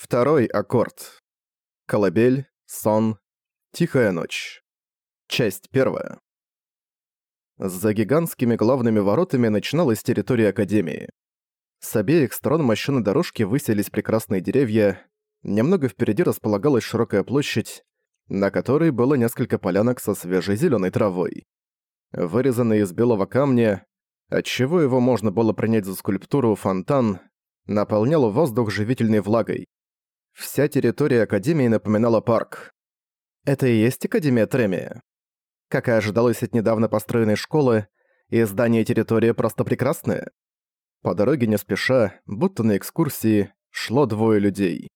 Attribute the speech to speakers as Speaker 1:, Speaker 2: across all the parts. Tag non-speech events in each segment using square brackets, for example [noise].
Speaker 1: Второй аккорд. Колыбель, сон, тихая ночь. Часть первая. За гигантскими главными воротами начиналась территория Академии. С обеих сторон мощёной дорожки высились прекрасные деревья, немного впереди располагалась широкая площадь, на которой было несколько полянок со свежей зелёной травой. Вырезанный из белого камня, отчего его можно было принять за скульптуру фонтан, наполнял воздух живительной влагой. Вся территория Академии напоминала парк. Это и есть Академия Тремия. Как и ожидалось от недавно построенной школы, и здание и территория просто прекрасные. По дороге не спеша, будто на экскурсии, шло двое людей.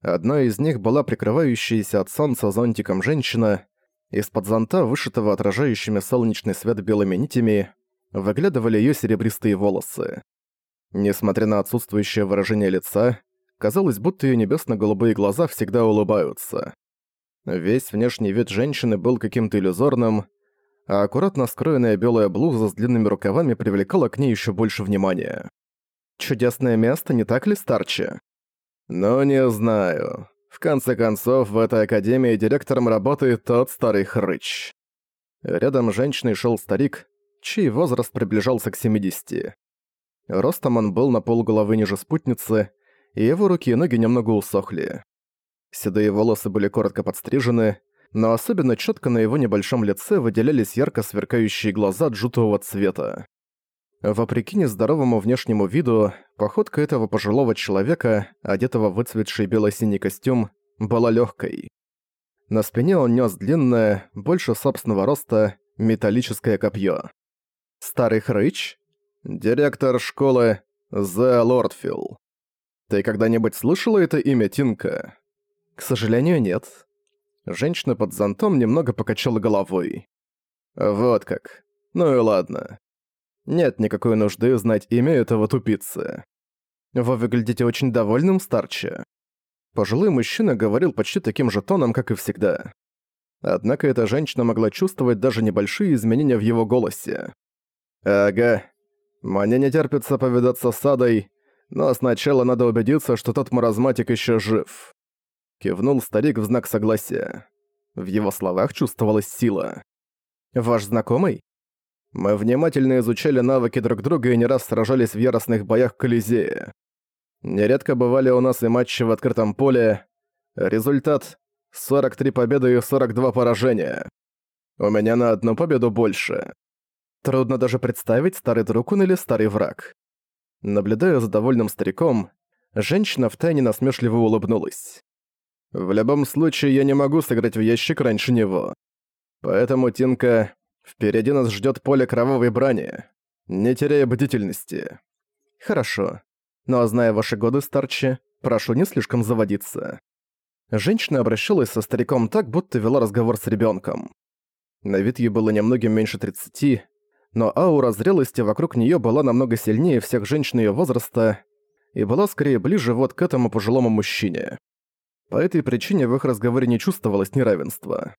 Speaker 1: Одна из них была прикрывающаяся от солнца зонтиком женщина, из-под зонта, вышитого отражающими солнечный свет белыми нитями, выглядывали её серебристые волосы. Несмотря на отсутствующее выражение лица, Казалось, будто её небесно-голубые глаза всегда улыбаются. Весь внешний вид женщины был каким-то иллюзорным, а аккуратно скроенная белая блуза с длинными рукавами привлекала к ней ещё больше внимания. Чудесное место, не так ли, Старче? Ну, не знаю. В конце концов, в этой академии директором работает тот старый хрыч. Рядом с женщиной шёл старик, чей возраст приближался к 70. Ростом он был на полголовы ниже спутницы, и его руки и ноги немного усохли. Седые волосы были коротко подстрижены, но особенно четко на его небольшом лице выделялись ярко сверкающие глаза джутового цвета. Вопреки нездоровому внешнему виду, походка этого пожилого человека, одетого в выцветший бело-синий костюм, была легкой. На спине он нес длинное, больше собственного роста, металлическое копье. Старый хрыч? Директор школы Зе Лордфилл. Ты когда-нибудь слышала это имя Тинка? К сожалению, нет. Женщина под зонтом немного покачала головой. Вот как. Ну и ладно. Нет никакой нужды знать имя этого тупицы. Вы выглядите очень довольным, старче. Пожилой мужчина говорил почти таким же тоном, как и всегда. Однако эта женщина могла чувствовать даже небольшие изменения в его голосе. «Ага. Мне не терпится повидаться с Адой, но сначала надо убедиться, что тот маразматик еще жив. Кивнул старик в знак согласия. В его словах чувствовалась сила. «Ваш знакомый?» Мы внимательно изучали навыки друг друга и не раз сражались в яростных боях в Колизее. Нередко бывали у нас и матчи в открытом поле. Результат — 43 победы и 42 поражения. У меня на одну победу больше. Трудно даже представить, старый друг он или старый враг. Наблюдая за довольным стариком, женщина втайне насмешливо улыбнулась. «В любом случае, я не могу сыграть в ящик раньше него. Поэтому, Тинка, впереди нас ждет поле кровавой брани. Не теряя бдительности». «Хорошо. Но зная ваши годы, старче, прошу не слишком заводиться». Женщина обращалась со стариком так, будто вела разговор с ребенком. На вид ей было немногим меньше тридцати, но аура зрелости вокруг нее была намного сильнее всех женщин ее возраста и была скорее ближе вот к этому пожилому мужчине. По этой причине в их разговоре не чувствовалось неравенства.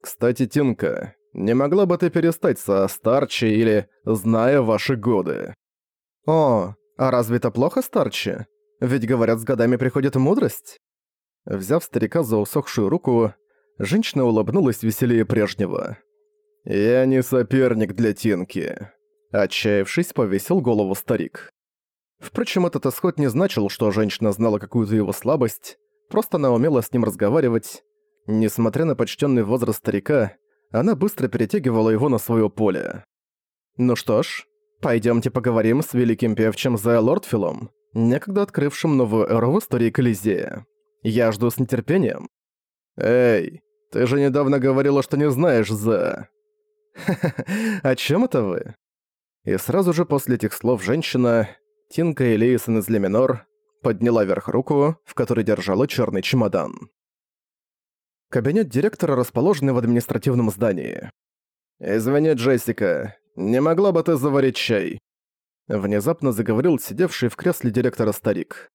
Speaker 1: «Кстати, Тинка, не могла бы ты перестать со старчи или «зная ваши годы»?» «О, а разве это плохо, старче? Ведь, говорят, с годами приходит мудрость?» Взяв старика за усохшую руку, женщина улыбнулась веселее прежнего. «Я не соперник для Тинки», — отчаявшись, повесил голову старик. Впрочем, этот исход не значил, что женщина знала какую-то его слабость, просто она умела с ним разговаривать. Несмотря на почтенный возраст старика, она быстро перетягивала его на свое поле. «Ну что ж, пойдемте поговорим с великим певчим Зая Лордфилом, некогда открывшим новую эру в истории Колизея. Я жду с нетерпением». «Эй, ты же недавно говорила, что не знаешь Зая [laughs] о чем это вы?» И сразу же после этих слов женщина, Тинка Элейсон из Леминор, подняла вверх руку, в которой держала черный чемодан. Кабинет директора, расположенный в административном здании. «Извини, Джессика, не могла бы ты заварить чай?» Внезапно заговорил сидевший в кресле директора старик.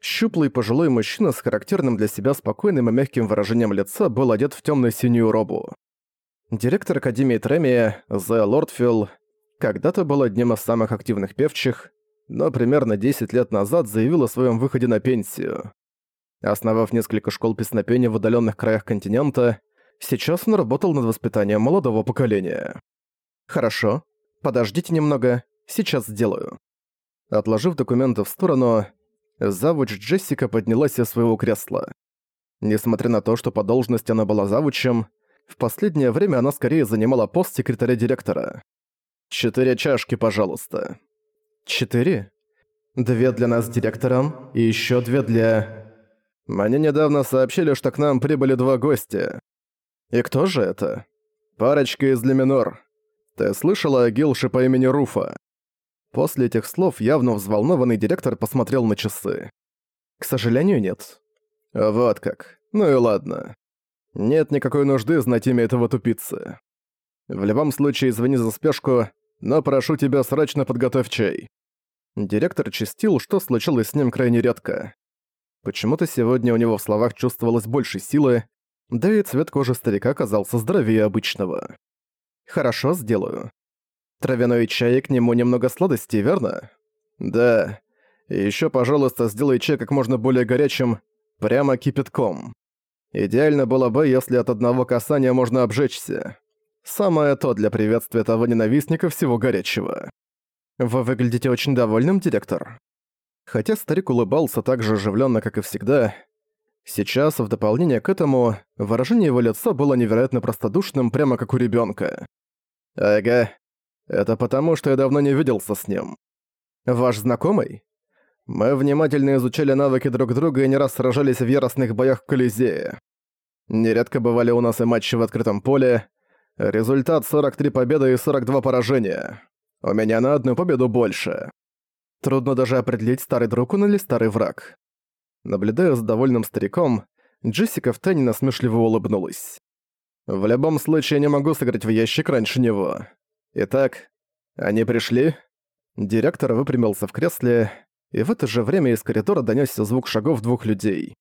Speaker 1: Щуплый пожилой мужчина с характерным для себя спокойным и мягким выражением лица был одет в темно-синюю робу. Директор Академии Тремия, Зе Лордфилл, когда-то был одним из самых активных певчих, но примерно 10 лет назад заявил о своем выходе на пенсию. Основав несколько школ песнопения в удаленных краях континента, сейчас он работал над воспитанием молодого поколения. «Хорошо. Подождите немного. Сейчас сделаю». Отложив документы в сторону, завуч Джессика поднялась из своего кресла. Несмотря на то, что по должности она была завучем, в последнее время она скорее занимала пост секретаря директора. «Четыре чашки, пожалуйста». «Четыре? Две для нас с директором и еще две для...» Мне недавно сообщили, что к нам прибыли два гостя. И кто же это? Парочка из Леминор. Ты слышала о Гилше по имени Руфа? После этих слов явно взволнованный директор посмотрел на часы. К сожалению, нет. Вот как. Ну и ладно. Нет никакой нужды знать имя этого тупицы. В любом случае, извини за спешку, но прошу тебя срочно подготовь чай. Директор чистил, что случилось с ним крайне редко. Почему-то сегодня у него в словах чувствовалось больше силы, да и цвет кожи старика казался здоровее обычного. «Хорошо, сделаю. Травяной чай к нему немного сладости, верно?» «Да. И ещё, пожалуйста, сделай чай как можно более горячим, прямо кипятком. Идеально было бы, если от одного касания можно обжечься. Самое то для приветствия того ненавистника всего горячего. Вы выглядите очень довольным, директор?» Хотя старик улыбался так же оживленно, как и всегда, сейчас, в дополнение к этому, выражение его лица было невероятно простодушным, прямо как у ребенка. «Ага, это потому, что я давно не виделся с ним. Ваш знакомый? Мы внимательно изучали навыки друг друга и не раз сражались в яростных боях в Колизее. Нередко бывали у нас и матчи в открытом поле. Результат 43 победы и 42 поражения. У меня на одну победу больше. Трудно даже определить, старый друг он или старый враг. Наблюдая за довольным стариком, Джессика втайне насмешливо улыбнулась. «В любом случае, не могу сыграть в ящик раньше него. Итак, они пришли?» Директор выпрямился в кресле, и в это же время из коридора донёсся звук шагов двух людей.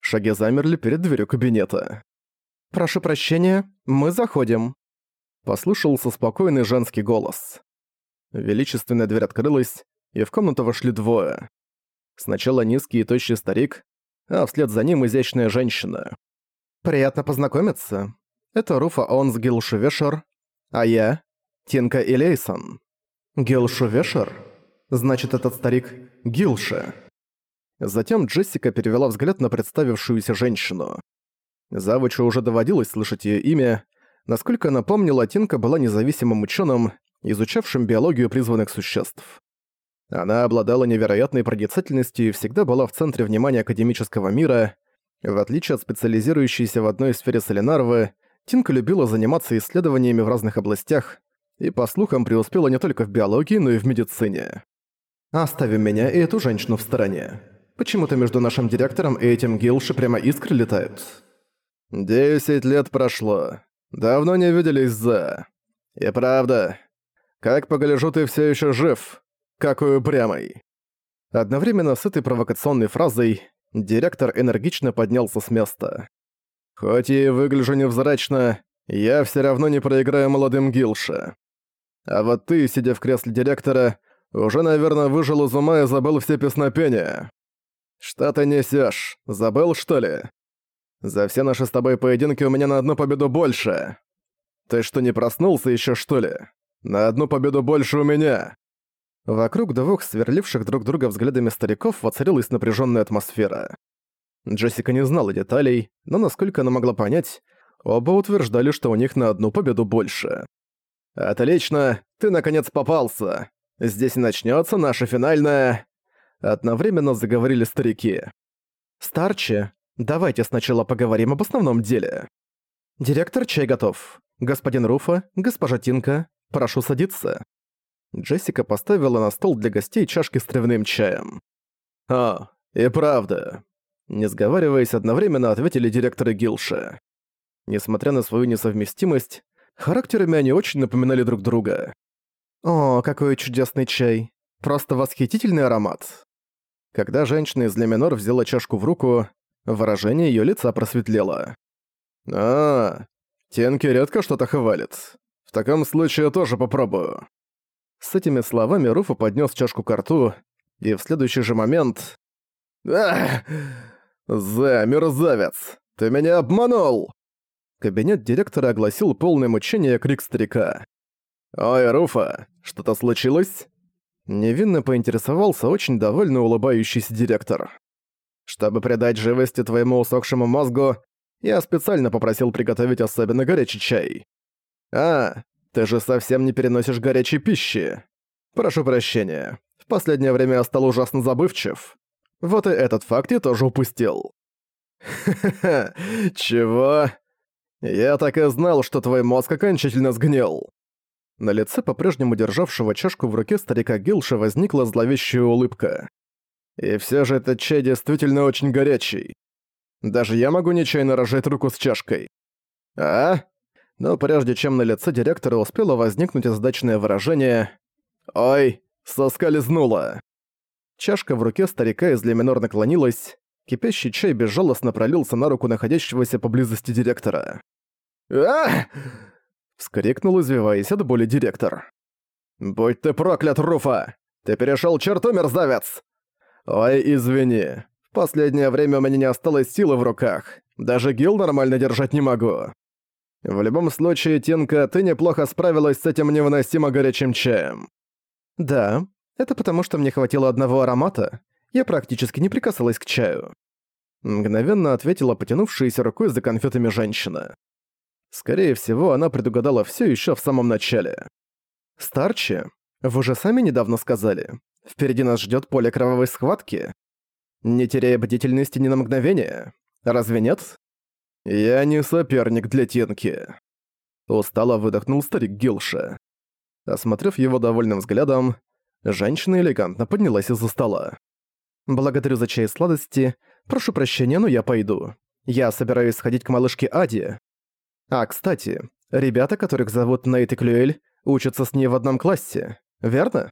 Speaker 1: Шаги замерли перед дверью кабинета. «Прошу прощения, мы заходим», — послышался спокойный женский голос. Величественная дверь открылась, и в комнату вошли двое. Сначала низкий и тощий старик, а вслед за ним изящная женщина. «Приятно познакомиться. Это Руфа Онс Гилшувешер, а я — Тинка Илейсон». «Гилшувешер? Значит, этот старик — Гилше». Затем Джессика перевела взгляд на представившуюся женщину. Завучу уже доводилось слышать ее имя. Насколько она помнила, Тинка была независимым ученым, изучавшим биологию призванных существ. Она обладала невероятной проницательностью и всегда была в центре внимания академического мира. В отличие от специализирующейся в одной сфере Солинарвы, Тинка любила заниматься исследованиями в разных областях и, по слухам, преуспела не только в биологии, но и в медицине. «Оставим меня и эту женщину в стороне. Почему-то между нашим директором и этим Гилши прямо искры летают». «Десять лет прошло. Давно не виделись за...» «И правда. Как погляжу, ты все еще жив. Какой упрямый!» Одновременно с этой провокационной фразой директор энергично поднялся с места. «Хоть и выгляжу невзрачно, я все равно не проиграю молодым Гилше. А вот ты, сидя в кресле директора, уже, наверное, выжил из ума и забыл все песнопения. Что ты несешь? Забыл, что ли? За все наши с тобой поединки у меня на одну победу больше. Ты что, не проснулся еще что ли? На одну победу больше у меня. Вокруг двух сверливших друг друга взглядами стариков воцарилась напряженная атмосфера. Джессика не знала деталей, но насколько она могла понять, оба утверждали, что у них на одну победу больше. «Отлично, ты наконец попался. Здесь начнется наша финальная...» Одновременно заговорили старики. «Старче, давайте сначала поговорим об основном деле. Директор, чай готов. Господин Руфа, госпожа Тинка, прошу садиться». Джессика поставила на стол для гостей чашки с травяным чаем. «А, и правда». Не сговариваясь, одновременно ответили директоры Гилша. Несмотря на свою несовместимость, характерами они очень напоминали друг друга. «О, какой чудесный чай! Просто восхитительный аромат!» Когда женщина из Леминор взяла чашку в руку, выражение её лица просветлело. «А, Тенки редко что-то хвалит. В таком случае тоже попробую». С этими словами Руфа поднес чашку к рту, и в следующий же момент... Ах! «Зе, мерзавец! Ты меня обманул!» Кабинет директора огласил полное мучение крик старика. «Ой, Руфа, что-то случилось?» Невинно поинтересовался очень довольно улыбающийся директор. «Чтобы придать живости твоему усохшему мозгу, я специально попросил приготовить особенно горячий чай. А, ты же совсем не переносишь горячей пищи. Прошу прощения, в последнее время я стал ужасно забывчив. Вот и этот факт я тоже упустил». «Ха-ха-ха, чего?» «Я так и знал, что твой мозг окончательно сгнил». На лице по-прежнему державшего чашку в руке старика Гилша возникла зловещая улыбка. «И все же этот чай действительно очень горячий. Даже я могу нечаянно рожать руку с чашкой. А? Но прежде чем на лице директора успело возникнуть издачное выражение «Ой, соскользнула». Чашка в руке старика из Леминор наклонилась, кипящий чай безжалостно пролился на руку находящегося поблизости директора. а вскрикнул, извиваясь от боли директор. «Будь ты проклят, Руфа! Ты перешел черту, мерзавец!» «Ой, извини. В последнее время у меня не осталось силы в руках. Даже гил нормально держать не могу. В любом случае, Тинка, ты неплохо справилась с этим невыносимо горячим чаем». «Да, это потому, что мне хватило одного аромата. Я практически не прикасалась к чаю». Мгновенно ответила потянувшаяся рукой за конфетами женщина. Скорее всего, она предугадала все еще в самом начале. «Старчи, вы же сами недавно сказали. Впереди нас ждет поле кровавой схватки. Не теряя бдительности ни на мгновение. Разве нет?» «Я не соперник для Тенки». Устало выдохнул старик Гилша. Осмотрев его довольным взглядом, женщина элегантно поднялась из-за стола. «Благодарю за чай и сладости. Прошу прощения, но я пойду. Я собираюсь сходить к малышке Аде. А, кстати, ребята, которых зовут Нейт и Клюэль, учатся с ней в одном классе, верно?